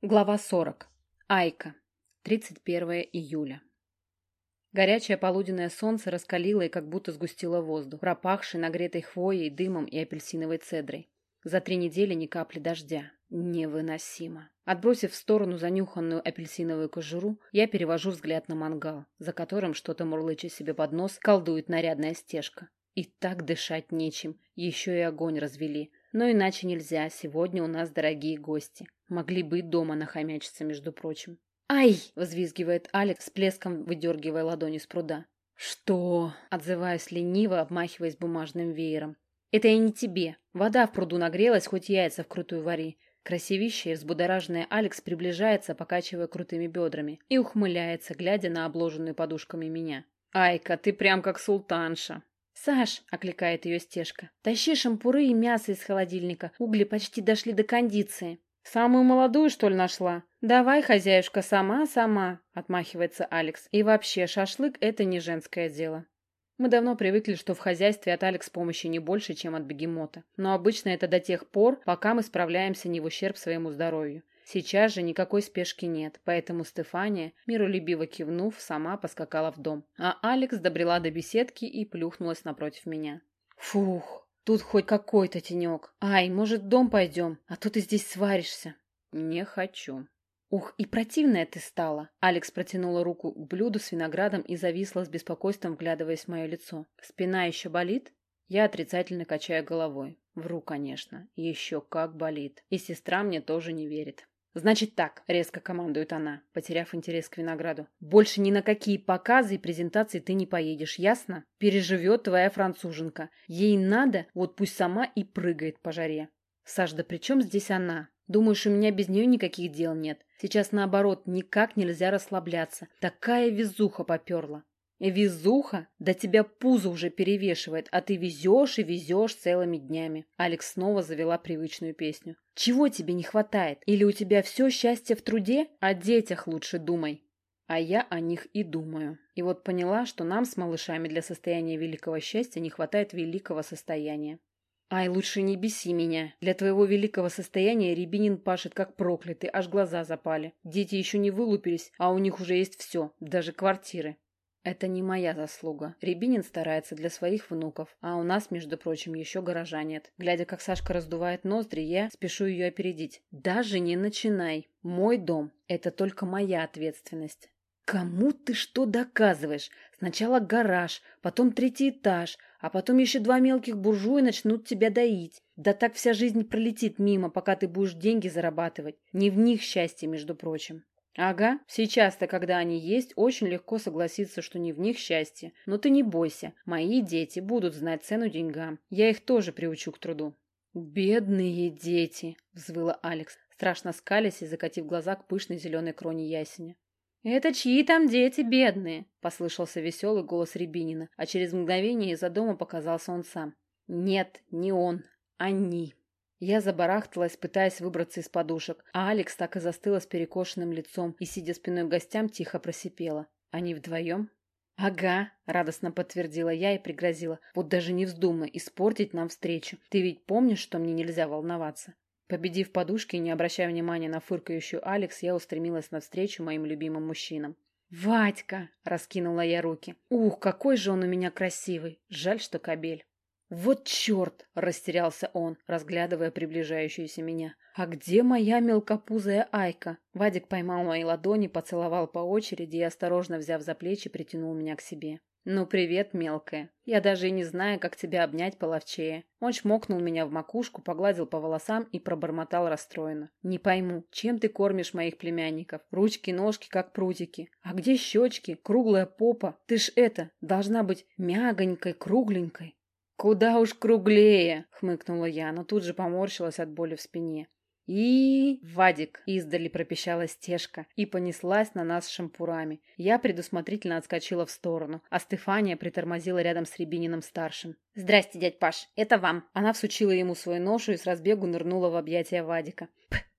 Глава 40. Айка. 31 июля. Горячее полуденное солнце раскалило и как будто сгустило воздух, пропахший нагретой хвоей, дымом и апельсиновой цедрой. За три недели ни капли дождя. Невыносимо. Отбросив в сторону занюханную апельсиновую кожуру, я перевожу взгляд на мангал, за которым что-то мурлыча себе под нос колдует нарядная стежка. И так дышать нечем, еще и огонь развели. Но иначе нельзя, сегодня у нас дорогие гости. Могли бы и дома нахомячиться, между прочим. «Ай!» — взвизгивает Алекс, с плеском выдергивая ладони с пруда. «Что?» — отзываясь лениво, обмахиваясь бумажным веером. «Это и не тебе. Вода в пруду нагрелась, хоть яйца вкрутую вари». Красивищая, взбудораженная Алекс приближается, покачивая крутыми бедрами, и ухмыляется, глядя на обложенную подушками меня. «Айка, ты прям как султанша!» «Саш!» — окликает ее стежка. «Тащи шампуры и мясо из холодильника. Угли почти дошли до кондиции». «Самую молодую, что ли, нашла?» «Давай, хозяюшка, сама, сама», — отмахивается Алекс. «И вообще, шашлык — это не женское дело». Мы давно привыкли, что в хозяйстве от Алекс помощи не больше, чем от бегемота. Но обычно это до тех пор, пока мы справляемся не в ущерб своему здоровью. Сейчас же никакой спешки нет, поэтому Стефания, миролюбиво кивнув, сама поскакала в дом. А Алекс добрела до беседки и плюхнулась напротив меня. «Фух, Тут хоть какой-то тенек. Ай, может, в дом пойдем, а то ты здесь сваришься. Не хочу. Ух, и противная ты стала. Алекс протянула руку к блюду с виноградом и зависла с беспокойством, вглядываясь в мое лицо. Спина еще болит? Я отрицательно качаю головой. Вру, конечно. Еще как болит. И сестра мне тоже не верит. «Значит так», — резко командует она, потеряв интерес к винограду. «Больше ни на какие показы и презентации ты не поедешь, ясно? Переживет твоя француженка. Ей надо, вот пусть сама и прыгает по жаре». «Саш, да при чем здесь она? Думаешь, у меня без нее никаких дел нет? Сейчас, наоборот, никак нельзя расслабляться. Такая везуха поперла. «Везуха? Да тебя пузо уже перевешивает, а ты везешь и везешь целыми днями». Алекс снова завела привычную песню. «Чего тебе не хватает? Или у тебя все счастье в труде? О детях лучше думай». А я о них и думаю. И вот поняла, что нам с малышами для состояния великого счастья не хватает великого состояния. «Ай, лучше не беси меня. Для твоего великого состояния Рябинин пашет как проклятый, аж глаза запали. Дети еще не вылупились, а у них уже есть все, даже квартиры. Это не моя заслуга. Рябинин старается для своих внуков, а у нас, между прочим, еще гаража нет. Глядя, как Сашка раздувает ноздри, я спешу ее опередить. Даже не начинай. Мой дом – это только моя ответственность. Кому ты что доказываешь? Сначала гараж, потом третий этаж, а потом еще два мелких буржуя начнут тебя доить. Да так вся жизнь пролетит мимо, пока ты будешь деньги зарабатывать. Не в них счастье, между прочим. Ага, сейчас-то, когда они есть, очень легко согласиться, что не в них счастье. Но ты не бойся, мои дети будут знать цену деньгам. Я их тоже приучу к труду. Бедные дети, взвыла Алекс, страшно скалясь и закатив глаза к пышной зеленой кроне ясеня. «Это чьи там дети бедные?» – послышался веселый голос Рябинина, а через мгновение из-за дома показался он сам. «Нет, не он, они». Я забарахталась, пытаясь выбраться из подушек, а Алекс так и застыла с перекошенным лицом и, сидя спиной к гостям, тихо просипела. «Они вдвоем?» «Ага», — радостно подтвердила я и пригрозила. «Вот даже не вздумай испортить нам встречу. Ты ведь помнишь, что мне нельзя волноваться?» Победив подушки и не обращая внимания на фыркающую Алекс, я устремилась навстречу моим любимым мужчинам. «Вадька!» — раскинула я руки. «Ух, какой же он у меня красивый! Жаль, что кобель!» «Вот черт!» – растерялся он, разглядывая приближающуюся меня. «А где моя мелкопузая Айка?» Вадик поймал мои ладони, поцеловал по очереди и, осторожно взяв за плечи, притянул меня к себе. «Ну, привет, мелкая. Я даже и не знаю, как тебя обнять половчее». Он чмокнул меня в макушку, погладил по волосам и пробормотал расстроенно. «Не пойму, чем ты кормишь моих племянников? Ручки-ножки, как прутики. А где щечки? Круглая попа? Ты ж это, должна быть мягонькой, кругленькой». «Куда уж круглее!» — хмыкнула я, но тут же поморщилась от боли в спине. И Вадик издали пропищала стежка и понеслась на нас шампурами. Я предусмотрительно отскочила в сторону, а Стефания притормозила рядом с Рябининым-старшим. «Здрасте, дядь Паш, это вам!» Она всучила ему свою ношу и с разбегу нырнула в объятия Вадика.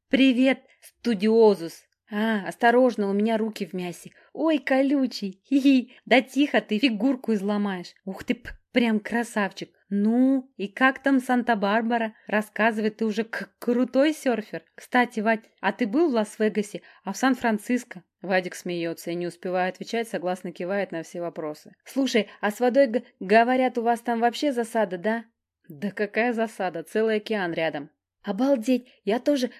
«Привет, студиозус!» А, осторожно, у меня руки в мясе. Ой, колючий. Хи-хи. Да тихо, ты фигурку изломаешь. Ух ты, прям красавчик. Ну, и как там Санта-Барбара? Рассказывай, ты уже крутой серфер. Кстати, Вадь, а ты был в Лас-Вегасе, а в Сан-Франциско? Вадик смеется и, не успевая отвечать, согласно кивает на все вопросы. «Слушай, а с водой, говорят, у вас там вообще засада, да?» «Да какая засада? Целый океан рядом». «Обалдеть! Я тоже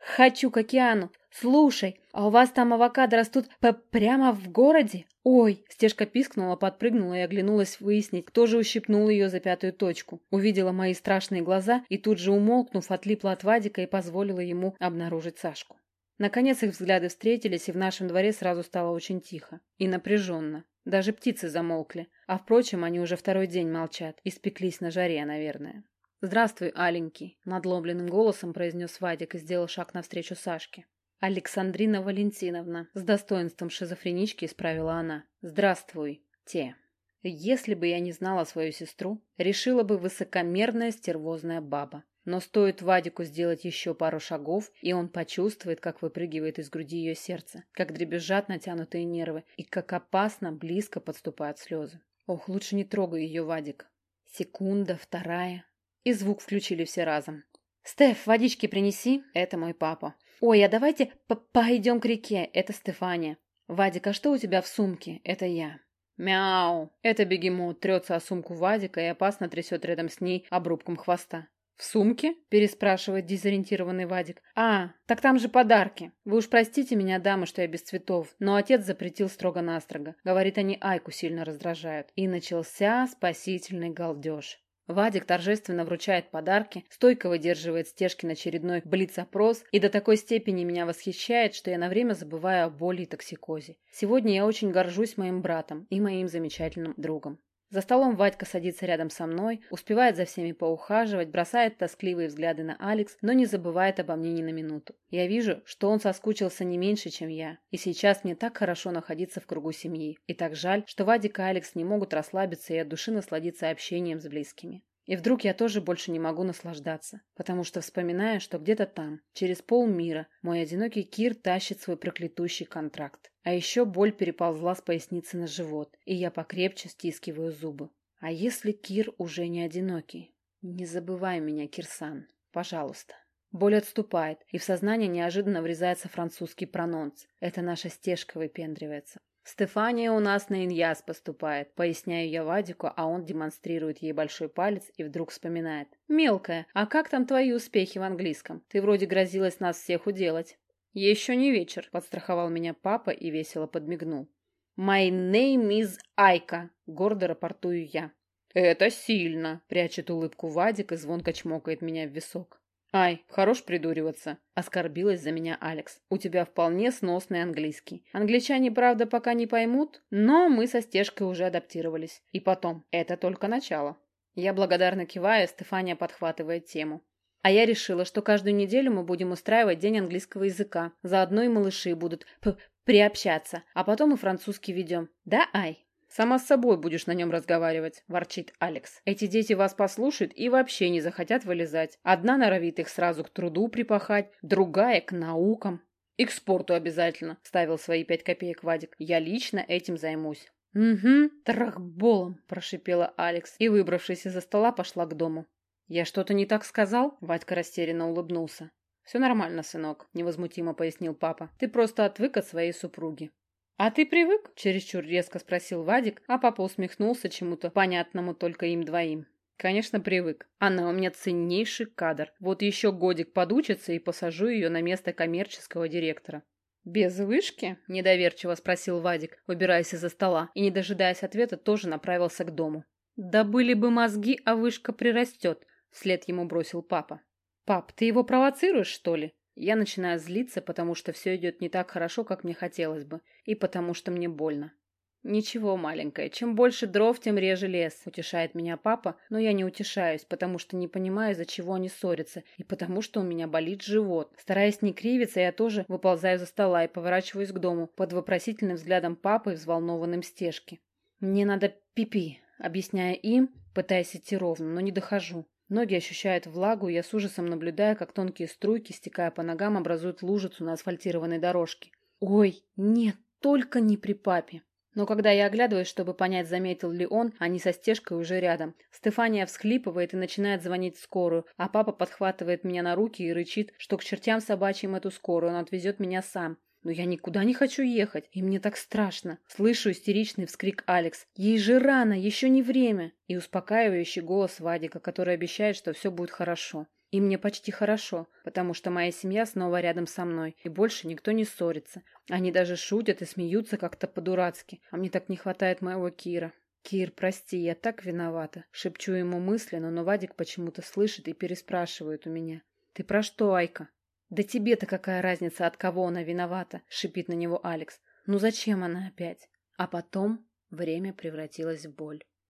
хочу к океану. Слушай, а у вас там авокадо растут прямо в городе?» «Ой!» – Стежка пискнула, подпрыгнула и оглянулась выяснить, кто же ущипнул ее за пятую точку. Увидела мои страшные глаза и тут же, умолкнув, отлипла от Вадика и позволила ему обнаружить Сашку. Наконец их взгляды встретились, и в нашем дворе сразу стало очень тихо и напряженно. Даже птицы замолкли, а, впрочем, они уже второй день молчат, испеклись на жаре, наверное. «Здравствуй, аленький», — надломленным голосом произнес Вадик и сделал шаг навстречу Сашке. «Александрина Валентиновна», — с достоинством шизофренички исправила она. «Здравствуй, те». Если бы я не знала свою сестру, решила бы высокомерная стервозная баба. Но стоит Вадику сделать еще пару шагов, и он почувствует, как выпрыгивает из груди ее сердце, как дребезжат натянутые нервы, и как опасно близко подступают слезы. Ох, лучше не трогай ее, Вадик. Секунда, вторая. И звук включили все разом. «Стеф, водички принеси!» Это мой папа. «Ой, а давайте пойдем к реке!» Это Стефания. «Вадик, а что у тебя в сумке?» Это я. «Мяу!» Это бегемот трется о сумку Вадика и опасно трясет рядом с ней обрубком хвоста. «В сумке?» – переспрашивает дезориентированный Вадик. «А, так там же подарки. Вы уж простите меня, дамы, что я без цветов, но отец запретил строго-настрого. Говорит, они Айку сильно раздражают». И начался спасительный галдеж. Вадик торжественно вручает подарки, стойко выдерживает стежки на очередной блиц-опрос и до такой степени меня восхищает, что я на время забываю о боли и токсикозе. Сегодня я очень горжусь моим братом и моим замечательным другом. За столом Вадька садится рядом со мной, успевает за всеми поухаживать, бросает тоскливые взгляды на Алекс, но не забывает обо мне ни на минуту. Я вижу, что он соскучился не меньше, чем я, и сейчас мне так хорошо находиться в кругу семьи. И так жаль, что Вадик и Алекс не могут расслабиться и от души насладиться общением с близкими. И вдруг я тоже больше не могу наслаждаться, потому что вспоминаю, что где-то там, через полмира, мой одинокий Кир тащит свой проклятущий контракт. А еще боль переползла с поясницы на живот, и я покрепче стискиваю зубы. А если Кир уже не одинокий? Не забывай меня, Кирсан, пожалуйста. Боль отступает, и в сознание неожиданно врезается французский прононс. Это наша стежка выпендривается. «Стефания у нас на иньяс поступает», — поясняю я Вадику, а он демонстрирует ей большой палец и вдруг вспоминает. «Мелкая, а как там твои успехи в английском? Ты вроде грозилась нас всех уделать». «Еще не вечер», — подстраховал меня папа и весело подмигнул. «My name is Айка», — гордо рапортую я. «Это сильно», — прячет улыбку Вадик и звонко чмокает меня в висок. «Ай, хорош придуриваться», — оскорбилась за меня Алекс. «У тебя вполне сносный английский. Англичане, правда, пока не поймут, но мы со стежкой уже адаптировались. И потом, это только начало». Я благодарно киваю, Стефания подхватывает тему. А я решила, что каждую неделю мы будем устраивать день английского языка. Заодно и малыши будут приобщаться, а потом и французский ведем. Да, Ай? «Сама с собой будешь на нем разговаривать», – ворчит Алекс. «Эти дети вас послушают и вообще не захотят вылезать. Одна норовит их сразу к труду припахать, другая – к наукам». «И к спорту обязательно», – ставил свои пять копеек Вадик. «Я лично этим займусь». «Угу, трахболом», – прошипела Алекс и, выбравшись из-за стола, пошла к дому. «Я что-то не так сказал?» – Вадька растерянно улыбнулся. «Все нормально, сынок», – невозмутимо пояснил папа. «Ты просто отвык от своей супруги». «А ты привык?» – чересчур резко спросил Вадик, а папа усмехнулся чему-то понятному только им двоим. Конечно, привык. Она у меня ценнейший кадр. Вот еще годик подучится и посажу ее на место коммерческого директора. «Без вышки?» – недоверчиво спросил Вадик, выбираясь из-за стола, и, не дожидаясь ответа, тоже направился к дому. «Да были бы мозги, а вышка прирастет», – вслед ему бросил папа. «Пап, ты его провоцируешь, что ли?» Я начинаю злиться, потому что все идет не так хорошо, как мне хотелось бы, и потому что мне больно. «Ничего, маленькая, чем больше дров, тем реже лес», — утешает меня папа, но я не утешаюсь, потому что не понимаю, из-за чего они ссорятся, и потому что у меня болит живот. Стараясь не кривиться, я тоже выползаю за стола и поворачиваюсь к дому под вопросительным взглядом папы и взволнованным стежки. «Мне надо пипи», -пи, объясняя им, пытаясь идти ровно, но не дохожу. Ноги ощущают влагу, я с ужасом наблюдаю, как тонкие струйки, стекая по ногам, образуют лужицу на асфальтированной дорожке. Ой, нет, только не при папе. Но когда я оглядываюсь, чтобы понять, заметил ли он, они со стежкой уже рядом. Стефания всхлипывает и начинает звонить в скорую, а папа подхватывает меня на руки и рычит, что к чертям собачьим эту скорую, он отвезет меня сам. Но я никуда не хочу ехать, и мне так страшно. Слышу истеричный вскрик Алекс. Ей же рано, еще не время. И успокаивающий голос Вадика, который обещает, что все будет хорошо. И мне почти хорошо, потому что моя семья снова рядом со мной, и больше никто не ссорится. Они даже шутят и смеются как-то по-дурацки, а мне так не хватает моего Кира. «Кир, прости, я так виновата», — шепчу ему мысленно, но Вадик почему-то слышит и переспрашивает у меня. «Ты про что, Айка?» «Да тебе-то какая разница, от кого она виновата?» — шипит на него Алекс. «Ну зачем она опять?» А потом время превратилось в боль.